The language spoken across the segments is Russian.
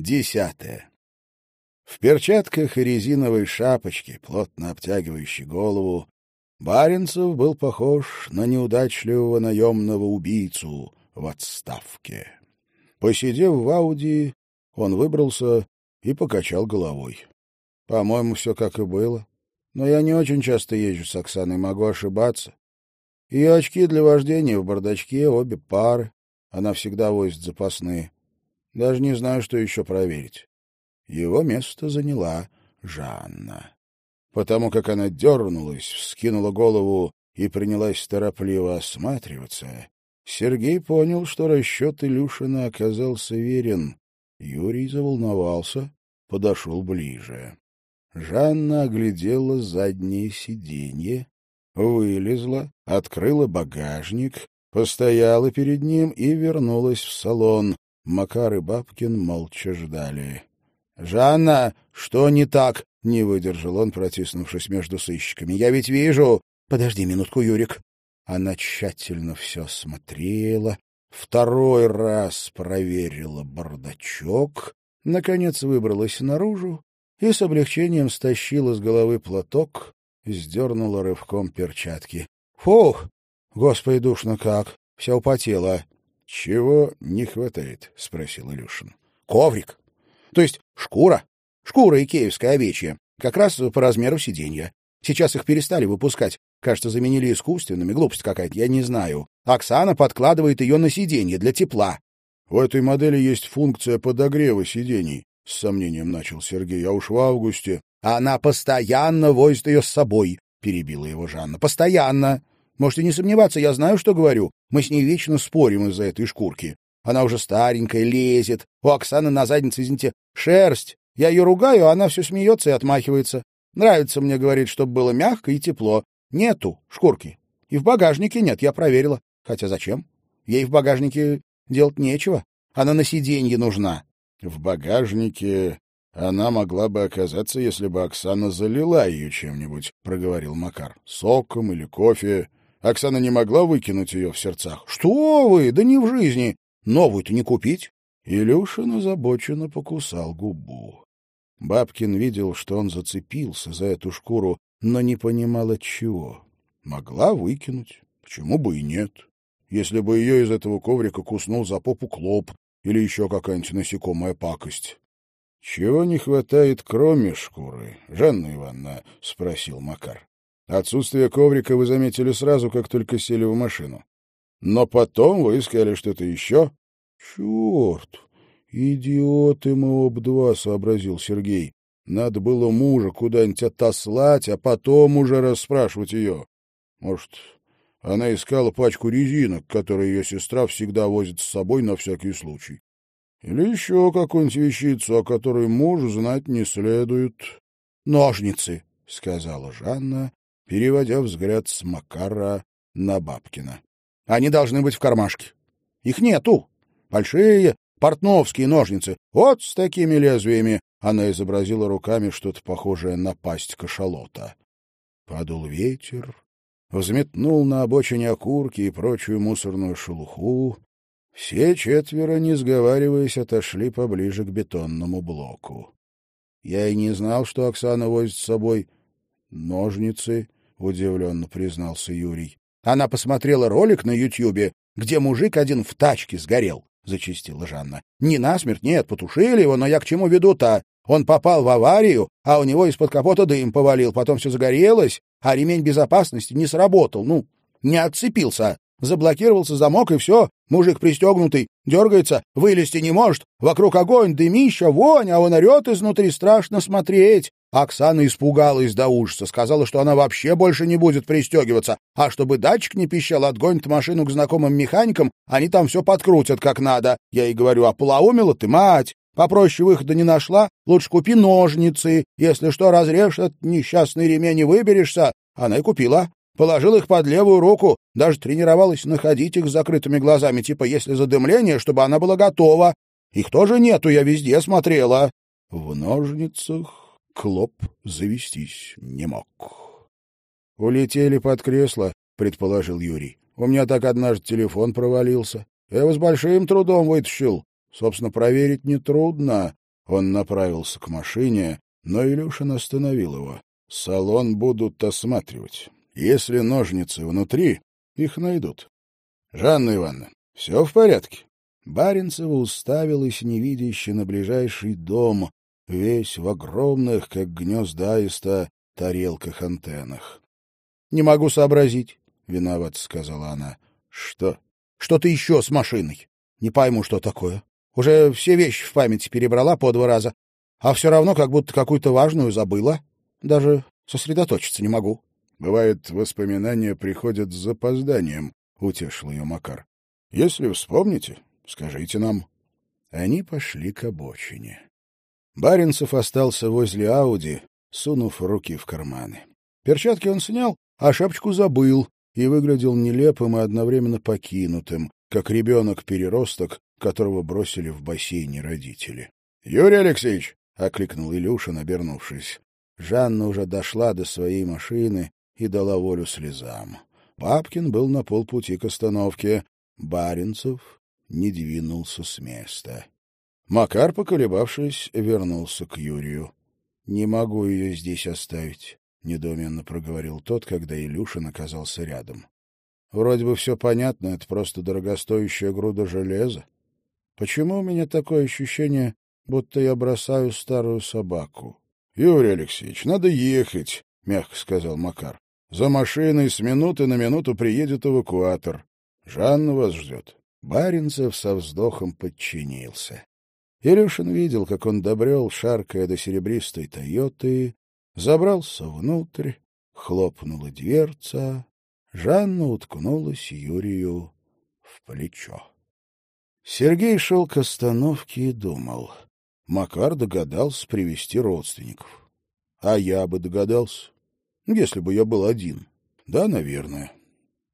Десятое. В перчатках и резиновой шапочке, плотно обтягивающей голову, Баренцев был похож на неудачливого наемного убийцу в отставке. Посидев в Ауди, он выбрался и покачал головой. По-моему, все как и было. Но я не очень часто езжу с Оксаной, могу ошибаться. Ее очки для вождения в бардачке, обе пары. Она всегда возит запасные. Даже не знаю, что еще проверить. Его место заняла Жанна. Потому как она дернулась, вскинула голову и принялась торопливо осматриваться, Сергей понял, что расчет Илюшина оказался верен. Юрий заволновался, подошел ближе. Жанна оглядела заднее сиденье, вылезла, открыла багажник, постояла перед ним и вернулась в салон. Макар и Бабкин молча ждали. — Жанна, что не так? — не выдержал он, протиснувшись между сыщиками. — Я ведь вижу... — Подожди минутку, Юрик. Она тщательно все смотрела, второй раз проверила бардачок, наконец выбралась наружу и с облегчением стащила с головы платок, сдернула рывком перчатки. — Фух! Господи, душно как! Вся употела. — Чего не хватает? — спросил Илюшин. — Коврик. То есть шкура. Шкура икеевская овечья. Как раз по размеру сиденья. Сейчас их перестали выпускать. Кажется, заменили искусственными. Глупость какая-то, я не знаю. Оксана подкладывает ее на сиденье для тепла. — В этой модели есть функция подогрева сидений, — с сомнением начал Сергей. — А уж в августе... — Она постоянно возит ее с собой, — перебила его Жанна. — Постоянно. Можете не сомневаться, я знаю, что говорю. Мы с ней вечно спорим из-за этой шкурки. Она уже старенькая, лезет. У Оксаны на заднице, извините, шерсть. Я ее ругаю, а она все смеется и отмахивается. Нравится мне, говорит, чтобы было мягко и тепло. Нету шкурки. И в багажнике нет, я проверила. Хотя зачем? Ей в багажнике делать нечего. Она на сиденье нужна. В багажнике она могла бы оказаться, если бы Оксана залила ее чем-нибудь, — проговорил Макар. Соком или кофе. Оксана не могла выкинуть ее в сердцах. — Что вы? Да не в жизни. Новую-то не купить. Илюшин озабоченно покусал губу. Бабкин видел, что он зацепился за эту шкуру но не понимала, чего. Могла выкинуть, почему бы и нет. Если бы ее из этого коврика куснул за попу клоп или еще какая-нибудь насекомая пакость. — Чего не хватает, кроме шкуры, Жанна Ивановна? — спросил Макар. — Отсутствие коврика вы заметили сразу, как только сели в машину. Но потом вы искали что-то еще. — Черт! Идиоты мы об два, — сообразил Сергей. Надо было мужа куда-нибудь отослать, а потом уже расспрашивать ее. Может, она искала пачку резинок, которые ее сестра всегда возит с собой на всякий случай. Или еще какую-нибудь вещицу, о которой муж знать не следует. — Ножницы, — сказала Жанна, переводя взгляд с Макара на Бабкина. — Они должны быть в кармашке. Их нету. Большие портновские ножницы. Вот с такими лезвиями. Она изобразила руками что-то похожее на пасть кашалота. Подул ветер, взметнул на обочине окурки и прочую мусорную шелуху. Все четверо, не сговариваясь, отошли поближе к бетонному блоку. Я и не знал, что Оксана возит с собой ножницы, — удивленно признался Юрий. Она посмотрела ролик на Ютьюбе, где мужик один в тачке сгорел, — зачистила Жанна. — Не насмерть, нет, потушили его, но я к чему веду-то? Он попал в аварию, а у него из-под капота дым повалил, потом все загорелось, а ремень безопасности не сработал, ну, не отцепился. Заблокировался замок, и все. Мужик пристегнутый, дергается, вылезти не может. Вокруг огонь, дымища, вонь, а он орет изнутри, страшно смотреть. Оксана испугалась до ужаса, сказала, что она вообще больше не будет пристегиваться, а чтобы датчик не пищал, отгонит машину к знакомым механикам, они там все подкрутят как надо. Я ей говорю, а полоумела ты, мать? Попроще выхода не нашла, лучше купи ножницы. Если что, разрежь этот несчастный ремень и выберешься. Она и купила. Положил их под левую руку, даже тренировалась находить их с закрытыми глазами, типа если задымление, чтобы она была готова. Их тоже нету, я везде смотрела. В ножницах Клоп завестись не мог. «Улетели под кресло», — предположил Юрий. «У меня так однажды телефон провалился. Я его с большим трудом вытащил. Собственно, проверить нетрудно. Он направился к машине, но Илюшин остановил его. Салон будут осматривать. Если ножницы внутри, их найдут. — Жанна Ивановна, все в порядке? Баренцева уставилась невидяще на ближайший дом, весь в огромных, как гнезда аиста, тарелках-антеннах. — Не могу сообразить, — виноват сказала она. — Что? — Что-то еще с машиной. Не пойму, что такое. Уже все вещи в памяти перебрала по два раза, а все равно как будто какую-то важную забыла. Даже сосредоточиться не могу. — Бывает, воспоминания приходят с запозданием, — утешил ее Макар. — Если вспомните, скажите нам. Они пошли к обочине. Баринцев остался возле Ауди, сунув руки в карманы. Перчатки он снял, а шапочку забыл и выглядел нелепым и одновременно покинутым, как ребенок-переросток, которого бросили в бассейне родители. — Юрий Алексеевич! — окликнул Илюшин, обернувшись. Жанна уже дошла до своей машины и дала волю слезам. Папкин был на полпути к остановке. Баринцев не двинулся с места. Макар, поколебавшись, вернулся к Юрию. — Не могу ее здесь оставить, — недоуменно проговорил тот, когда Илюшин оказался рядом. — Вроде бы все понятно, это просто дорогостоящая груда железа. Почему у меня такое ощущение, будто я бросаю старую собаку? — Юрий Алексеевич, надо ехать, — мягко сказал Макар. — За машиной с минуты на минуту приедет эвакуатор. Жанна вас ждет. Баринцев со вздохом подчинился. Илюшин видел, как он добрел, шаркая до серебристой «Тойоты», забрался внутрь, хлопнула дверца, Жанна уткнулась Юрию в плечо. Сергей шел к остановке и думал. Макар догадался привести родственников. А я бы догадался, если бы я был один. Да, наверное.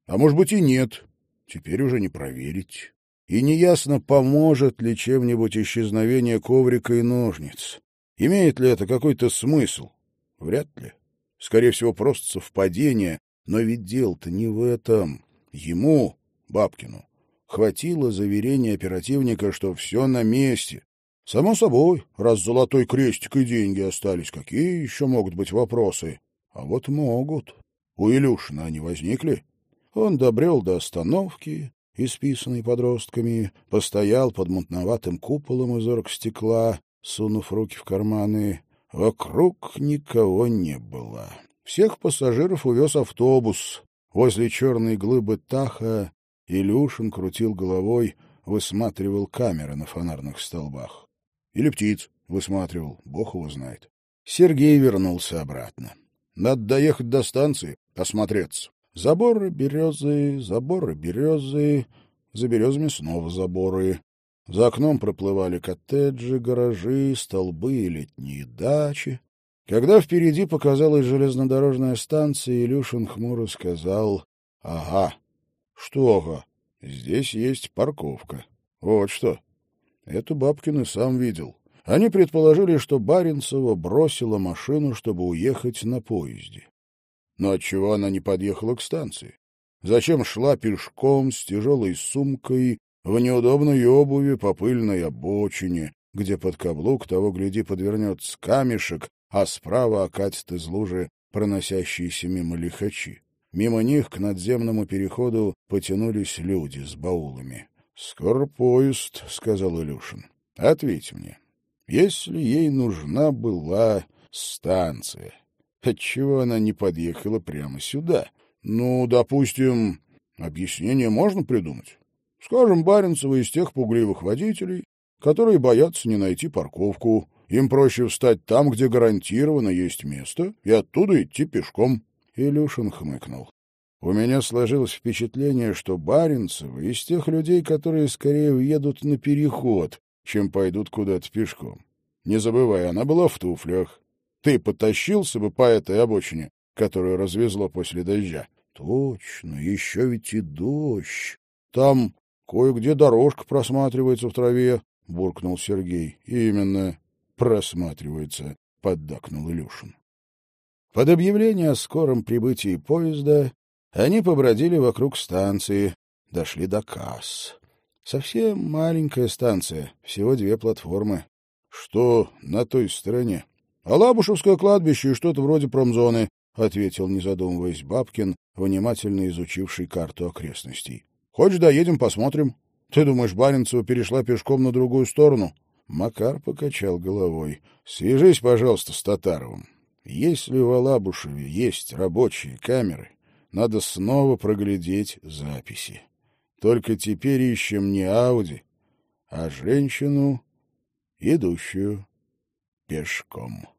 А может быть и нет. Теперь уже не проверить и неясно, поможет ли чем-нибудь исчезновение коврика и ножниц. Имеет ли это какой-то смысл? Вряд ли. Скорее всего, просто совпадение, но ведь дело-то не в этом. Ему, Бабкину, хватило заверения оперативника, что все на месте. Само собой, раз золотой крестик и деньги остались, какие еще могут быть вопросы? А вот могут. У Илюшина они возникли. Он добрел до остановки, исписанный подростками, постоял под мутноватым куполом из оргстекла, сунув руки в карманы. Вокруг никого не было. Всех пассажиров увез автобус. Возле черной глыбы Таха Илюшин крутил головой, высматривал камеры на фонарных столбах. Или птиц высматривал, бог его знает. Сергей вернулся обратно. Надо доехать до станции, осмотреться. Заборы березы, заборы березы, за березами снова заборы. За окном проплывали коттеджи, гаражи, столбы и летние дачи. Когда впереди показалась железнодорожная станция, Илюшин хмуро сказал «Ага». «Что ага? Здесь есть парковка». «Вот что». Это Бабкин и сам видел. Они предположили, что Баренцева бросила машину, чтобы уехать на поезде. Но отчего она не подъехала к станции? Зачем шла пешком с тяжелой сумкой в неудобной обуви по пыльной обочине, где под каблук того, гляди, подвернется камешек, а справа окатит из лужи проносящиеся мимо лихачи. Мимо них к надземному переходу потянулись люди с баулами. — Скоро поезд, — сказал Илюшин. — Ответь мне, если ей нужна была станция, Отчего она не подъехала прямо сюда? Ну, допустим, объяснение можно придумать. Скажем, Баренцева из тех пугливых водителей, которые боятся не найти парковку. Им проще встать там, где гарантированно есть место, и оттуда идти пешком. Илюшин хмыкнул. У меня сложилось впечатление, что Баренцева из тех людей, которые скорее въедут на переход, чем пойдут куда-то пешком. Не забывай, она была в туфлях, ты потащился бы по этой обочине, которую развезло после дождя? Точно, еще ведь и дождь. Там кое-где дорожка просматривается в траве, — буркнул Сергей. — Именно, просматривается, — поддакнул Илюшин. Под объявление о скором прибытии поезда они побродили вокруг станции, дошли до касс. Совсем маленькая станция, всего две платформы. Что на той стороне? Алабушевское кладбище и что-то вроде промзоны, ответил, не задумываясь, Бабкин, внимательно изучивший карту окрестностей. Хочешь, доедем, посмотрим. Ты думаешь, Баренцева перешла пешком на другую сторону? Макар покачал головой. Свяжись, пожалуйста, с Татаровым. Если в Алабушеве есть рабочие камеры, надо снова проглядеть записи. Только теперь ищем не Ауди, а женщину, идущую пешком.